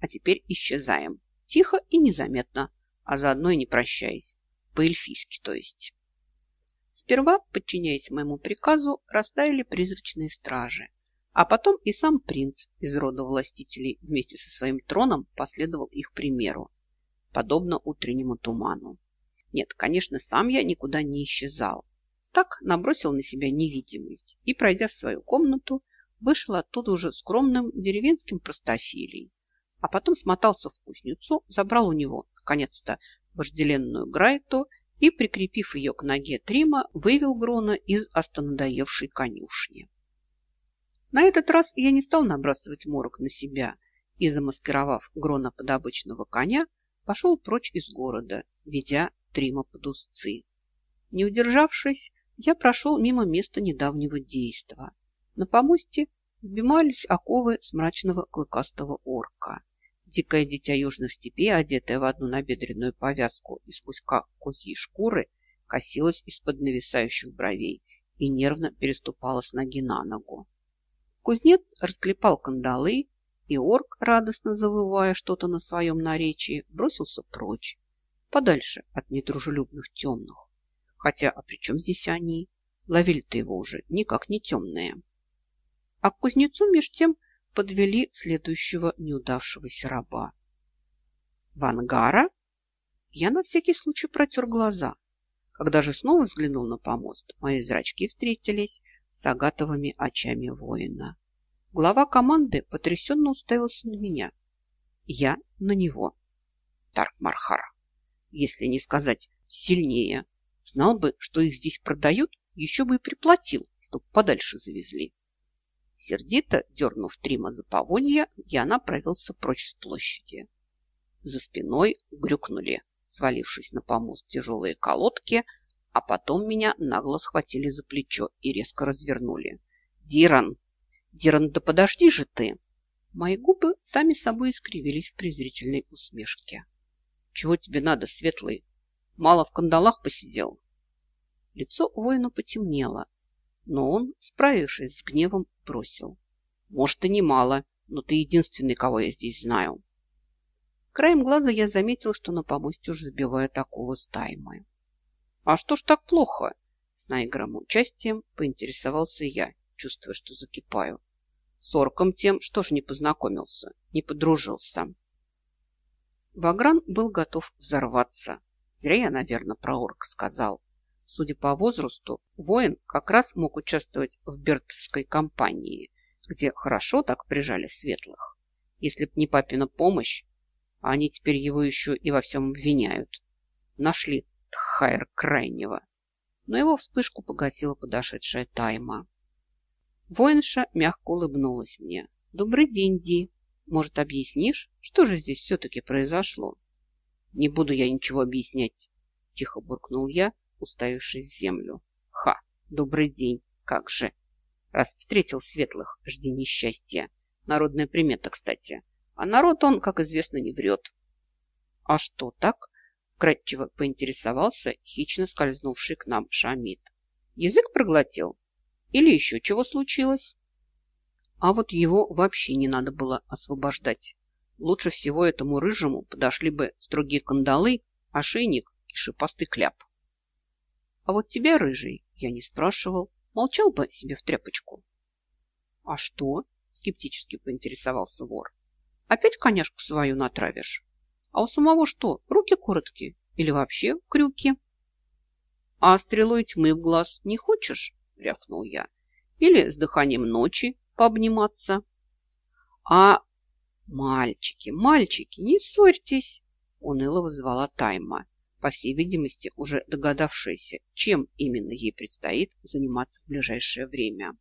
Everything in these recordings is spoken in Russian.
А теперь исчезаем. Тихо и незаметно, а заодно и не прощаясь. По-эльфийски, то есть. Сперва, подчиняясь моему приказу, растаяли призрачные стражи. А потом и сам принц из рода властителей вместе со своим троном последовал их примеру, подобно утреннему туману. Нет, конечно, сам я никуда не исчезал. Так набросил на себя невидимость и, пройдя в свою комнату, вышел оттуда уже скромным деревенским простофилей, а потом смотался в кузницу, забрал у него, наконец-то, вожделенную Грайту и, прикрепив ее к ноге Трима, вывел Грона из останадоевшей конюшни. На этот раз я не стал набрасывать морок на себя и, замаскировав Грона под обычного коня, пошел прочь из города, ведя Трима под узцы. Не удержавшись, я прошел мимо места недавнего действа. На помосте сбивались оковы с мрачного клыкастого орка. Дикое дитя южных степей, одетое в одну набедренную повязку из куска козьей шкуры, косилось из-под нависающих бровей и нервно переступало с ноги на ногу. Кузнец расклепал кандалы, и орк, радостно завывая что-то на своем наречии, бросился прочь, подальше от недружелюбных темных. Хотя, а при чем здесь они? Ловили-то его уже никак не темные. А к кузнецу меж тем подвели следующего неудавшегося раба. Вангара? Я на всякий случай протер глаза. Когда же снова взглянул на помост, мои зрачки встретились с агатовыми очами воина. Глава команды потрясенно уставился на меня. Я на него. Таркмархар, если не сказать сильнее. Знал бы, что их здесь продают, еще бы и приплатил, чтоб подальше завезли. Сердито дернув Трима за поводья, я направился прочь с площади. За спиной грюкнули, свалившись на помост тяжелые колодки, а потом меня нагло схватили за плечо и резко развернули. «Диран! Диран, да подожди же ты!» Мои губы сами собой искривились в презрительной усмешке. «Чего тебе надо, светлый? Мало в кандалах посидел?» Лицо воина потемнело, но он, справившись с гневом, бросил. Может, и немало, но ты единственный, кого я здесь знаю. Краем глаза я заметил, что на помосте уже забивают такого стаймы. А что ж так плохо? С наигранным участием поинтересовался я, чувствуя, что закипаю. С орком тем, что ж не познакомился, не подружился. Вагран был готов взорваться. Зря я, наверное, про орка сказал. Судя по возрасту, воин как раз мог участвовать в Бертовской кампании, где хорошо так прижали светлых. Если б не папина помощь, а они теперь его еще и во всем обвиняют. Нашли Тхайр крайнего. Но его вспышку погасила подошедшая Тайма. Воинша мягко улыбнулась мне. «Добрый день, Ди. Может, объяснишь, что же здесь все-таки произошло?» «Не буду я ничего объяснять», – тихо буркнул я, уставившись в землю. Ха, добрый день, как же. Раз встретил светлых, жди несчастья. Народная примета, кстати. А народ он, как известно, не врет. А что так? Кратчево поинтересовался хищно скользнувший к нам Шамид. Язык проглотил? Или еще чего случилось? А вот его вообще не надо было освобождать. Лучше всего этому рыжему подошли бы строгие кандалы, ошейник и шипастый кляп. А вот тебя, рыжий, я не спрашивал. Молчал бы себе в тряпочку. А что? Скептически поинтересовался вор. Опять коняшку свою натравишь? А у самого что, руки короткие? Или вообще крюки? А стрелой тьмы в глаз не хочешь? Рявкнул я. Или с дыханием ночи пообниматься? А мальчики, мальчики, не ссорьтесь, уныло вызвала Тайма по всей видимости, уже догадавшаяся, чем именно ей предстоит заниматься в ближайшее время.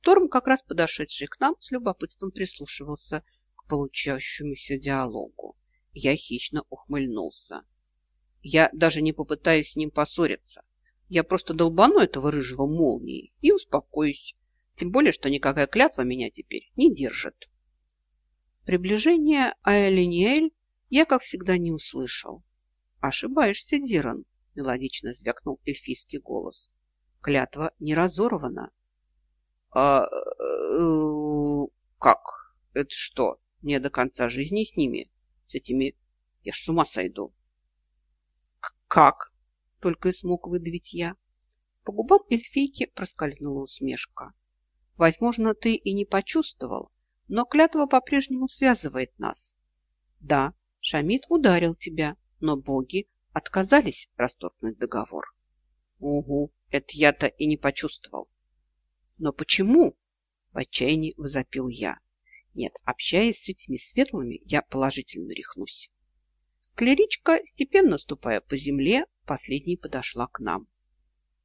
Торм, как раз подошедший к нам, с любопытством прислушивался к получающемуся диалогу. Я хищно ухмыльнулся. Я даже не попытаюсь с ним поссориться. Я просто долбану этого рыжего молнией и успокоюсь. Тем более, что никакая клятва меня теперь не держит. Приближение Аэлиниэль я, как всегда, не услышал. «Ошибаешься, Диран», – мелодично звякнул эльфийский голос. «Клятва не разорвана». «А... Э, как? Это что, Мне до конца жизни с ними, с этими... Я ж с ума сойду. «Как?» – только и смог выдавить я. По губам эльфийки проскользнула усмешка. «Возможно, ты и не почувствовал, но клятва по-прежнему связывает нас. Да, Шамид ударил тебя, но боги отказались расторгнуть договор». «Угу, это я-то и не почувствовал». «Но почему?» – в отчаянии возопил я. Нет, общаясь с этими светлыми, я положительно рехнусь. Клеричка, степенно ступая по земле, последней подошла к нам.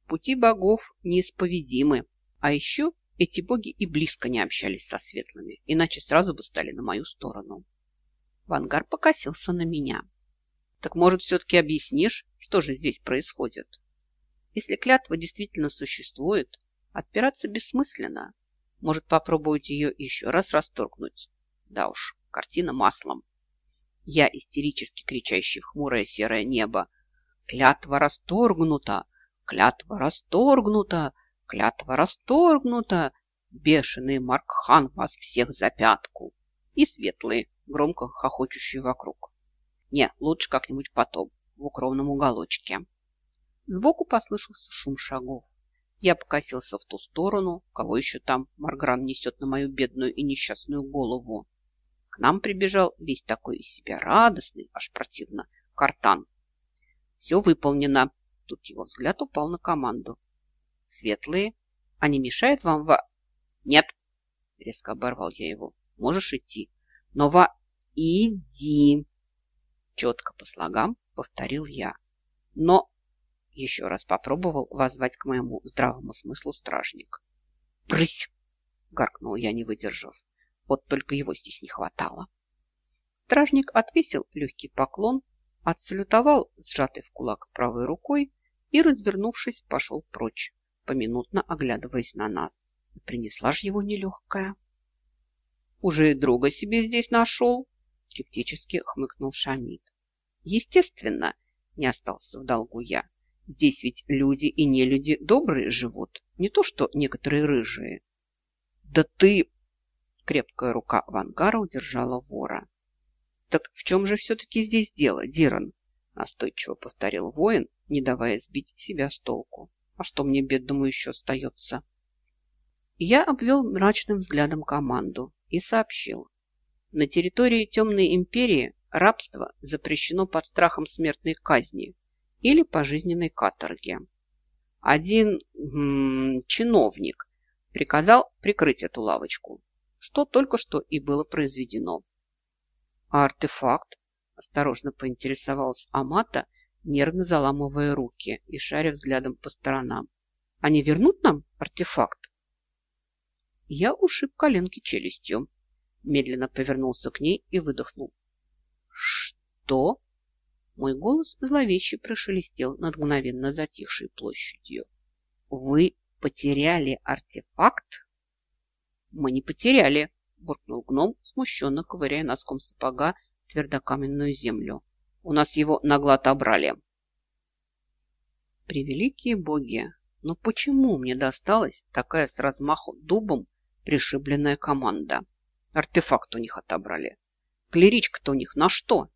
Пути богов неисповедимы, а еще эти боги и близко не общались со светлыми, иначе сразу бы стали на мою сторону. Вангар покосился на меня. Так может, все-таки объяснишь, что же здесь происходит? Если клятва действительно существует, отпираться бессмысленно. Может, попробовать ее еще раз расторгнуть? Да уж, картина маслом. Я истерически кричащий в хмурое серое небо. Клятва расторгнута! Клятва расторгнута! Клятва расторгнута! Бешеный Маркхан вас всех за пятку! И светлые, громко хохочущие вокруг. Не, лучше как-нибудь потом, в укромном уголочке. Сбоку послышался шум шагов. Я покосился в ту сторону, кого еще там Маргран несет на мою бедную и несчастную голову. К нам прибежал весь такой из себя радостный, аж противно, картан. Все выполнено. Тут его взгляд упал на команду. Светлые, они мешают вам во... Нет, резко оборвал я его. Можешь идти. Но во... Иди. Четко по слогам повторил я. Но еще раз попробовал воззвать к моему здравому смыслу стражник. «Брысь!» – гаркнул я, не выдержав. Вот только его здесь не хватало. Стражник отвесил легкий поклон, отсалютовал сжатый в кулак правой рукой и, развернувшись, пошел прочь, поминутно оглядываясь на нас. Принесла ж его нелегкая. «Уже и друга себе здесь нашел?» – скептически хмыкнул Шамид. «Естественно, не остался в долгу я. Здесь ведь люди и не люди добрые живут, не то что некоторые рыжие. Да ты... Крепкая рука Вангара удержала вора. Так в чем же все-таки здесь дело, Диран? Настойчиво повторил воин, не давая сбить себя с толку. А что мне, бедному, еще остается? Я обвел мрачным взглядом команду и сообщил. На территории Темной Империи рабство запрещено под страхом смертной казни или пожизненной каторги. Один м чиновник приказал прикрыть эту лавочку, что только что и было произведено. А артефакт, осторожно поинтересовалась Амата, нервно заламывая руки и шаря взглядом по сторонам. Они вернут нам артефакт? Я ушиб коленки челюстью, медленно повернулся к ней и выдохнул. Что? Мой голос зловеще прошелестел над мгновенно затихшей площадью. «Вы потеряли артефакт?» «Мы не потеряли», – буркнул гном, смущенно ковыряя носком сапога твердокаменную землю. «У нас его нагло отобрали». Превеликие боги, но почему мне досталась такая с размаху дубом пришибленная команда? Артефакт у них отобрали. Клеричка-то у них на что?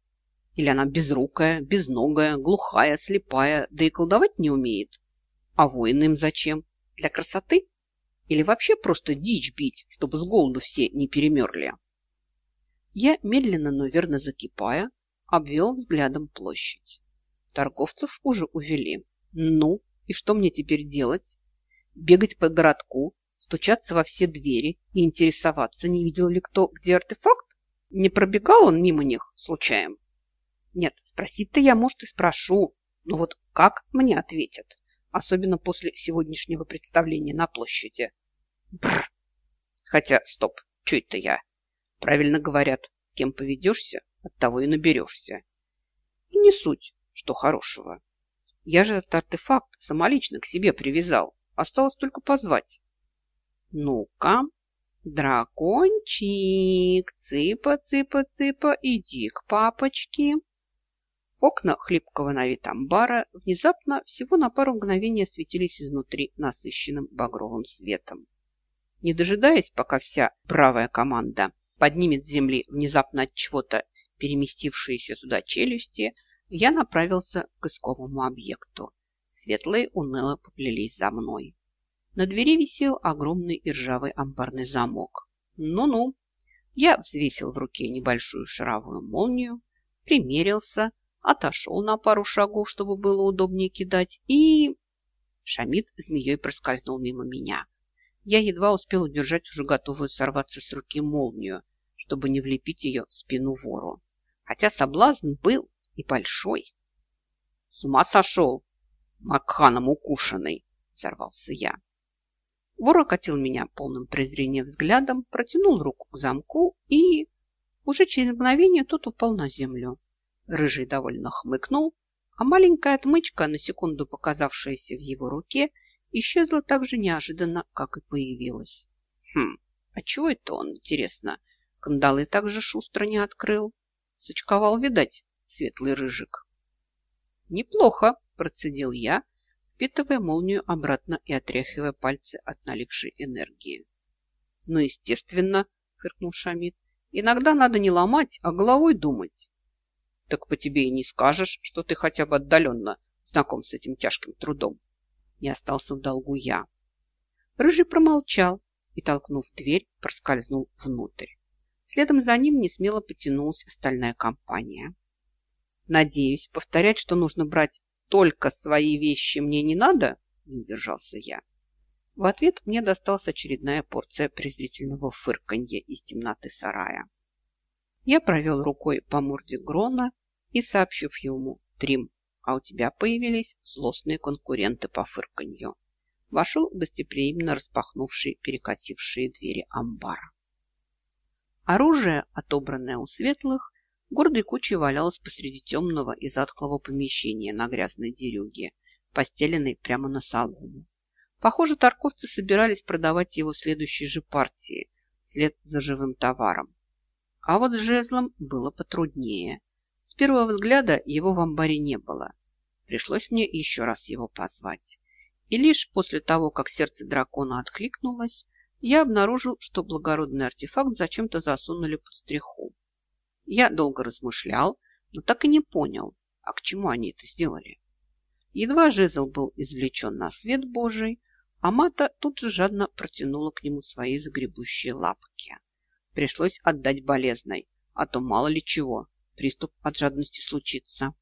Или она безрукая, безногая, глухая, слепая, да и колдовать не умеет? А воины им зачем? Для красоты? Или вообще просто дичь бить, чтобы с голоду все не перемерли? Я, медленно, но верно закипая, обвел взглядом площадь. Торговцев уже увели. Ну, и что мне теперь делать? Бегать по городку, стучаться во все двери и интересоваться, не видел ли кто где артефакт? Не пробегал он мимо них случаем? Нет, спросить-то я, может, и спрошу. Но вот как мне ответят? Особенно после сегодняшнего представления на площади. Бррр. Хотя, стоп, что это я? Правильно говорят, кем поведешься, от того и наберешься. И не суть, что хорошего. Я же этот артефакт самолично к себе привязал. Осталось только позвать. Ну-ка, дракончик, цыпа-цыпа-цыпа, иди к папочке. Окна хлипкого на вид амбара внезапно всего на пару мгновений осветились изнутри насыщенным багровым светом. Не дожидаясь, пока вся бравая команда поднимет с земли внезапно от чего-то переместившиеся туда челюсти, я направился к исковому объекту. Светлые уныло поплелись за мной. На двери висел огромный и ржавый амбарный замок. Ну-ну. Я взвесил в руке небольшую шаровую молнию, примерился, отошел на пару шагов, чтобы было удобнее кидать, и... Шамид змеей проскользнул мимо меня. Я едва успел удержать уже готовую сорваться с руки молнию, чтобы не влепить ее в спину вору. Хотя соблазн был и большой. — С ума сошел! Макханом укушенный! — взорвался я. Вор окатил меня полным презрения взглядом, протянул руку к замку и... Уже через мгновение тот упал на землю. Рыжий довольно хмыкнул, а маленькая отмычка, на секунду показавшаяся в его руке, исчезла так же неожиданно, как и появилась. Хм, а чего это он, интересно, кандалы так же шустро не открыл? Сочковал, видать, светлый рыжик. Неплохо, процедил я, впитывая молнию обратно и отряхивая пальцы от налипшей энергии. Ну, естественно, фыркнул Шамид, иногда надо не ломать, а головой думать. Так по тебе и не скажешь, что ты хотя бы отдаленно знаком с этим тяжким трудом. Не остался в долгу я. Рыжий промолчал и, толкнув дверь, проскользнул внутрь. Следом за ним несмело потянулась остальная компания. Надеюсь, повторять, что нужно брать только свои вещи мне не надо, не удержался я. В ответ мне досталась очередная порция презрительного фырканья из темноты сарая. Я провел рукой по морде Грона и, сообщив ему, Трим, а у тебя появились злостные конкуренты по фырканью, вошел гостеприимно распахнувший перекатившие двери амбара. Оружие, отобранное у светлых, гордой кучей валялось посреди темного и затхлого помещения на грязной дерюге, постеленной прямо на солому. Похоже, торговцы собирались продавать его следующей же партии, вслед за живым товаром. А вот с жезлом было потруднее. С первого взгляда его в амбаре не было. Пришлось мне еще раз его позвать. И лишь после того, как сердце дракона откликнулось, я обнаружил, что благородный артефакт зачем-то засунули под стриху. Я долго размышлял, но так и не понял, а к чему они это сделали. Едва жезл был извлечен на свет Божий, а мата тут же жадно протянула к нему свои загребущие лапки. Пришлось отдать болезной, а то мало ли чего, приступ от жадности случится.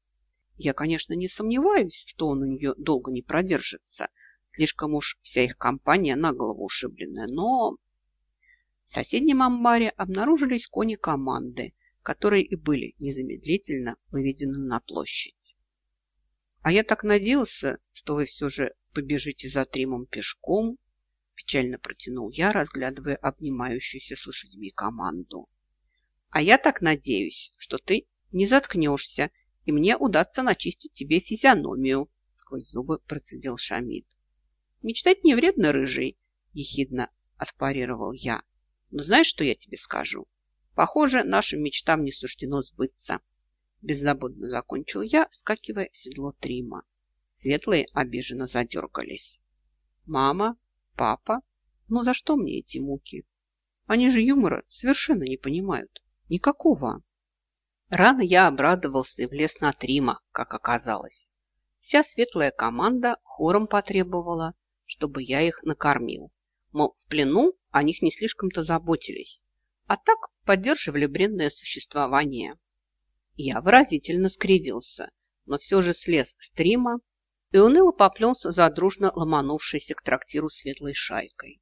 Я, конечно, не сомневаюсь, что он у нее долго не продержится – Слишком уж вся их компания на голову ушибленная. Но в соседнем амбаре обнаружились кони команды, которые и были незамедлительно выведены на площадь. А я так надеялся, что вы все же побежите за Тримом пешком, печально протянул я, разглядывая обнимающуюся с лошадьми команду. А я так надеюсь, что ты не заткнешься, и мне удастся начистить тебе физиономию, сквозь зубы процедил Шамид. Мечтать не вредно, рыжий, ехидно отпарировал я. Но знаешь, что я тебе скажу? Похоже, нашим мечтам не суждено сбыться. Беззаботно закончил я, вскакивая в седло Трима. Светлые обиженно задергались. Мама, папа, ну за что мне эти муки? Они же юмора совершенно не понимают. Никакого. Рано я обрадовался и влез на Трима, как оказалось. Вся светлая команда хором потребовала чтобы я их накормил. Мол, в плену о них не слишком-то заботились, а так поддерживали бренное существование. Я выразительно скривился, но все же слез с стрима и уныло поплелся за дружно ломанувшейся к трактиру светлой шайкой.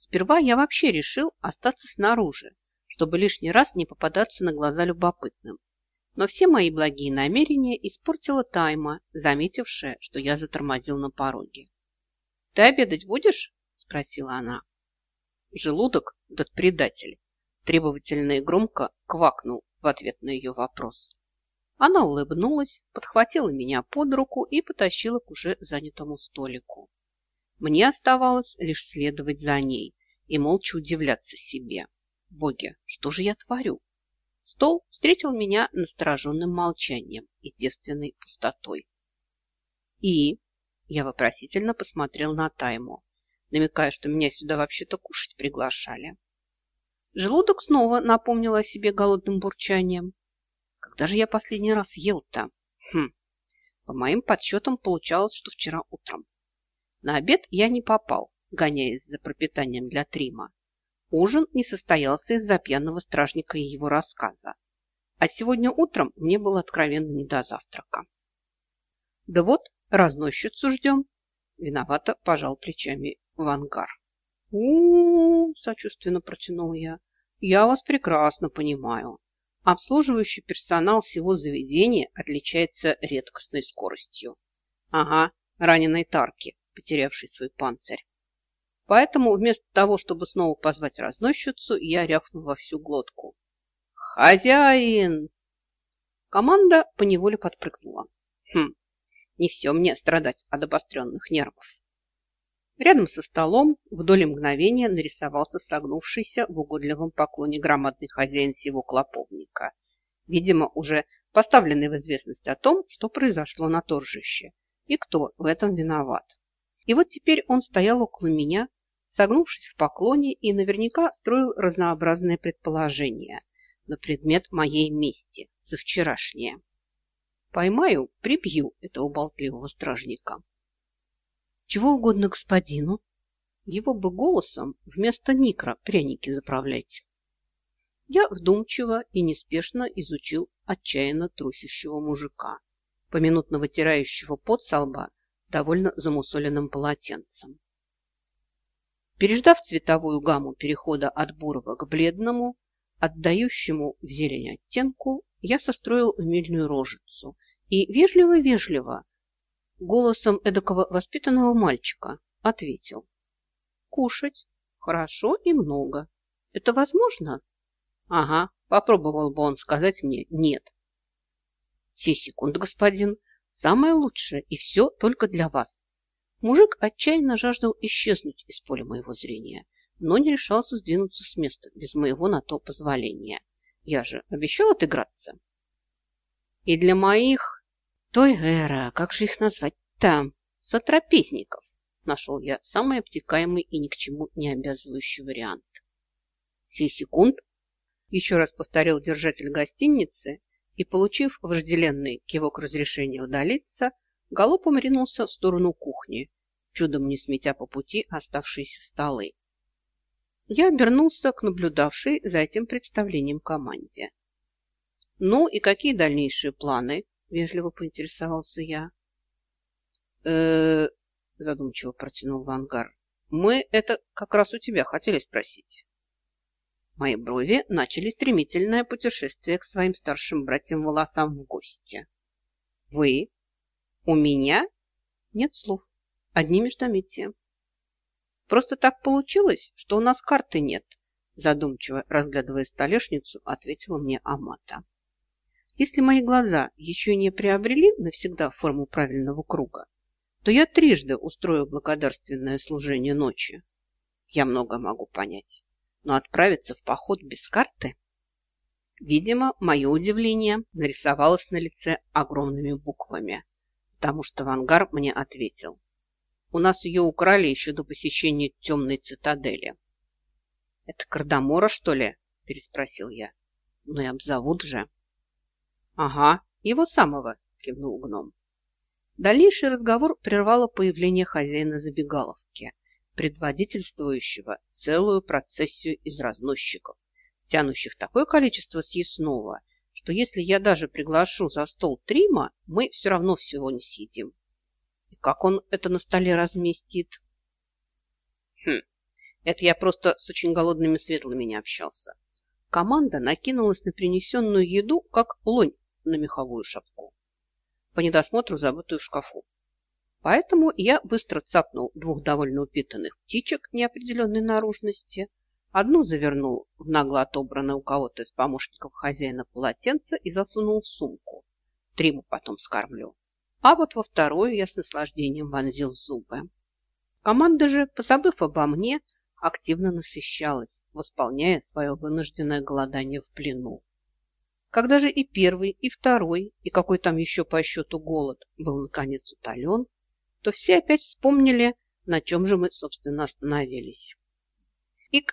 Сперва я вообще решил остаться снаружи, чтобы лишний раз не попадаться на глаза любопытным. Но все мои благие намерения испортила Тайма, заметившая, что я затормозил на пороге. «Ты обедать будешь?» – спросила она. Желудок, этот предатель, требовательно и громко квакнул в ответ на ее вопрос. Она улыбнулась, подхватила меня под руку и потащила к уже занятому столику. Мне оставалось лишь следовать за ней и молча удивляться себе. Боги, что же я творю? Стол встретил меня настороженным молчанием и девственной пустотой. И я вопросительно посмотрел на Тайму, намекая, что меня сюда вообще-то кушать приглашали. Желудок снова напомнил о себе голодным бурчанием. Когда же я последний раз ел-то? Хм, по моим подсчетам получалось, что вчера утром. На обед я не попал, гоняясь за пропитанием для Трима. Ужин не состоялся из-за пьяного стражника и его рассказа. А сегодня утром мне было откровенно не до завтрака. Да вот, разносчицу ждем. Виновато пожал плечами в ангар. у, -у, -у сочувственно протянул я. Я вас прекрасно понимаю. Обслуживающий персонал всего заведения отличается редкостной скоростью. Ага, раненой тарки, потерявшей свой панцирь. Поэтому вместо того, чтобы снова позвать разносчицу, я рявкнул во всю глотку. «Хозяин!» Команда поневоле подпрыгнула. Хм, не все мне страдать от обостренных нервов. Рядом со столом в доле мгновения нарисовался согнувшийся в угодливом поклоне громадный хозяин всего клоповника, видимо, уже поставленный в известность о том, что произошло на торжище и кто в этом виноват. И вот теперь он стоял около меня, согнувшись в поклоне и наверняка строил разнообразные предположения на предмет моей мести за вчерашнее. Поймаю, прибью этого болтливого стражника. Чего угодно господину. Его бы голосом вместо Никра пряники заправлять. Я вдумчиво и неспешно изучил отчаянно трусящего мужика, поминутно вытирающего пот со лба довольно замусоленным полотенцем. Переждав цветовую гамму перехода от бурого к бледному, отдающему в зелень оттенку, я состроил умильную рожицу и вежливо-вежливо голосом эдакого воспитанного мальчика ответил. Кушать хорошо и много. Это возможно? Ага, попробовал бы он сказать мне нет. Все секунды, господин. Самое лучшее, и все только для вас. Мужик отчаянно жаждал исчезнуть из поля моего зрения, но не решался сдвинуться с места без моего на то позволения. Я же обещал отыграться. И для моих той эра, как же их назвать-то? Сотрапезников. Нашел я самый обтекаемый и ни к чему не обязывающий вариант. Сей секунд. Еще раз повторил держатель гостиницы и, получив вожделенный кивок разрешения удалиться, галопом ринулся в сторону кухни, чудом не сметя по пути оставшиеся столы. Я обернулся к наблюдавшей за этим представлением команде. «Ну и какие дальнейшие планы?» Вежливо поинтересовался я. э задумчиво протянул Вангар. Мы это как раз у тебя хотели спросить. Мои брови начали стремительное путешествие к своим старшим братьям-волосам в гости. Вы? У меня? Нет слов. Одни междометия. Просто так получилось, что у нас карты нет, задумчиво разглядывая столешницу, ответила мне Амата. Если мои глаза еще не приобрели навсегда форму правильного круга, то я трижды устрою благодарственное служение ночи. Я много могу понять, но отправиться в поход без карты... Видимо, мое удивление нарисовалось на лице огромными буквами, потому что Вангар мне ответил. У нас ее украли еще до посещения темной цитадели. «Это Кардамора, что ли?» – переспросил я. «Ну и обзовут же». «Ага, его самого», – кивнул гном. Дальнейший разговор прервало появление хозяина забегаловки, предводительствующего целую процессию из разносчиков, тянущих такое количество съестного, что если я даже приглашу за стол Трима, мы все равно всего не съедим. И как он это на столе разместит? Хм, это я просто с очень голодными светлыми не общался. Команда накинулась на принесенную еду, как лонь на меховую шапку, по недосмотру забытую в шкафу. Поэтому я быстро цапнул двух довольно упитанных птичек неопределенной наружности, одну завернул в нагло отобранное у кого-то из помощников хозяина полотенце и засунул в сумку. Триму потом скормлю. А вот во вторую я с наслаждением вонзил зубы. Команда же, позабыв обо мне, активно насыщалась, восполняя свое вынужденное голодание в плену. Когда же и первый, и второй, и какой там еще по счету голод был наконец утолен, то все опять вспомнили, на чем же мы, собственно, остановились. И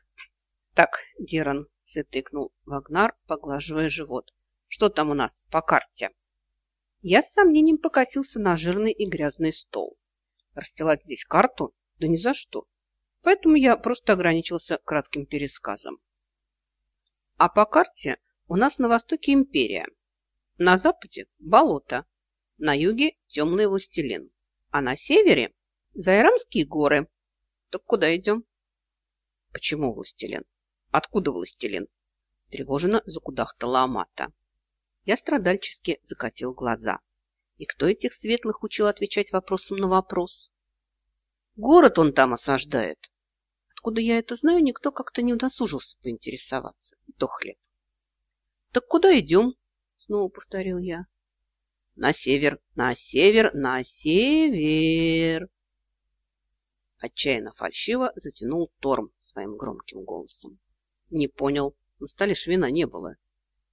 Так, Диран, цитыкнул Вагнар, поглаживая живот. Что там у нас по карте? Я с сомнением покосился на жирный и грязный стол. Расстилать здесь карту? Да ни за что. Поэтому я просто ограничился кратким пересказом. А по карте у нас на востоке империя. На западе – болото. На юге – темный властелин. А на севере – Зайрамские горы. Так куда идем? Почему властелин? Откуда властелин? Тревоженно закудахтала Амата. Я страдальчески закатил глаза. И кто этих светлых учил отвечать вопросом на вопрос? Город он там осаждает. Откуда я это знаю, никто как-то не удосужился поинтересоваться. И то хлеб. Так куда идем? Снова повторил я. На север, на север, на север. Отчаянно фальшиво затянул Торм своим громким голосом. Не понял. На столе швина не было.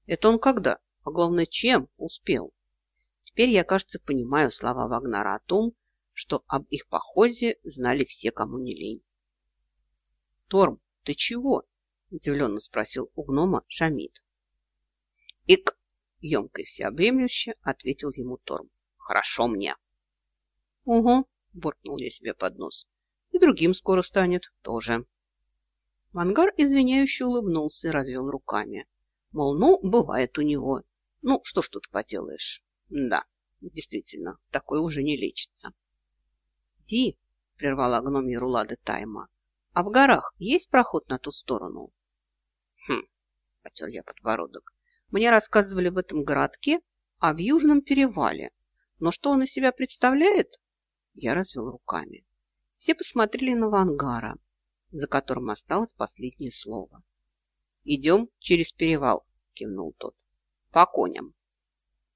Это он когда? А главное, чем успел? Теперь я, кажется, понимаю слова Вагнара о том, что об их походе знали все, кому не лень. «Торм, ты чего?» – удивленно спросил у гнома Шамид. «Ик!» – емко и всеобъемлюще ответил ему Торм. «Хорошо мне!» «Угу!» – буркнул я себе под нос. «И другим скоро станет тоже!» Мангар извиняюще улыбнулся и развел руками. Мол, ну, бывает у него. Ну, что ж тут поделаешь. Да, действительно, такое уже не лечится. Ди, прервала гномья Рулады Тайма, а в горах есть проход на ту сторону? Хм, потер я подбородок. Мне рассказывали в этом городке, а в Южном перевале. Но что он из себя представляет? Я развел руками. Все посмотрели на Вангара за которым осталось последнее слово. «Идем через перевал», – кивнул тот. «По коням».